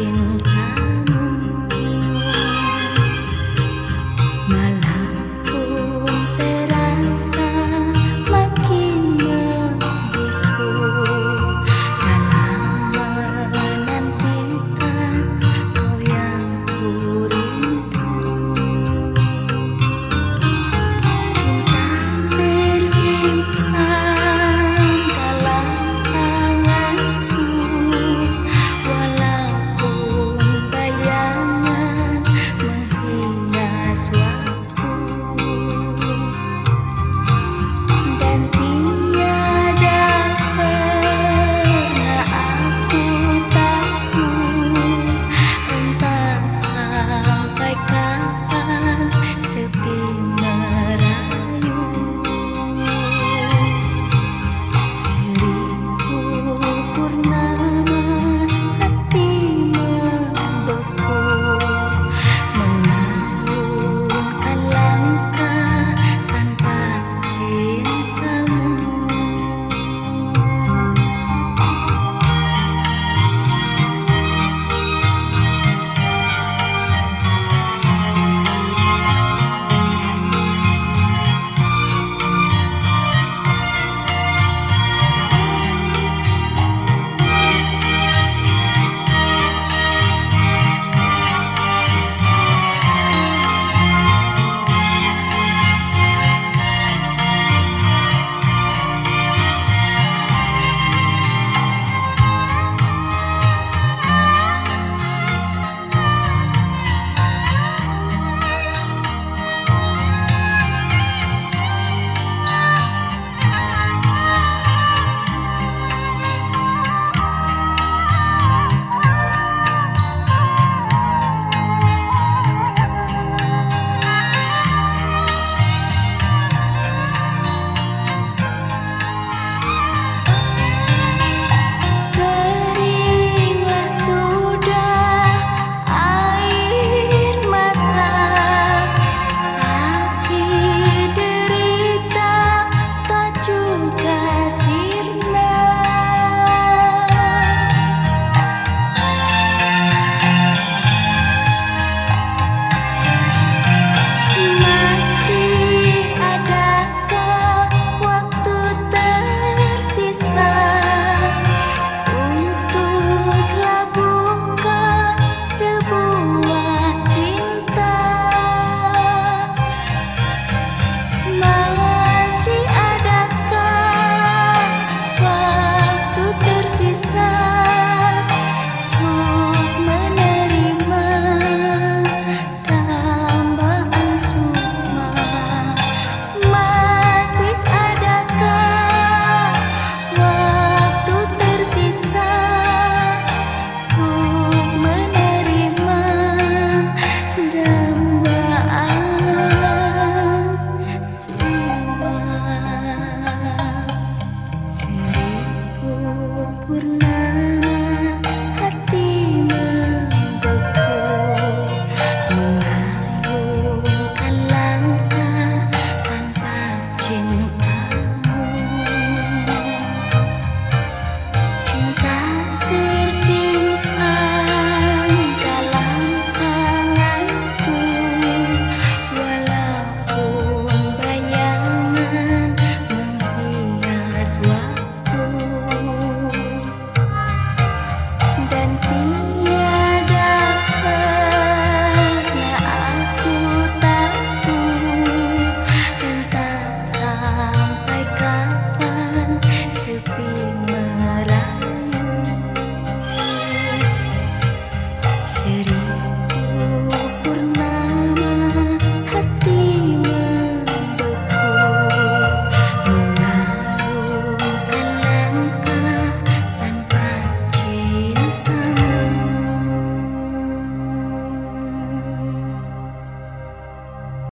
Kind.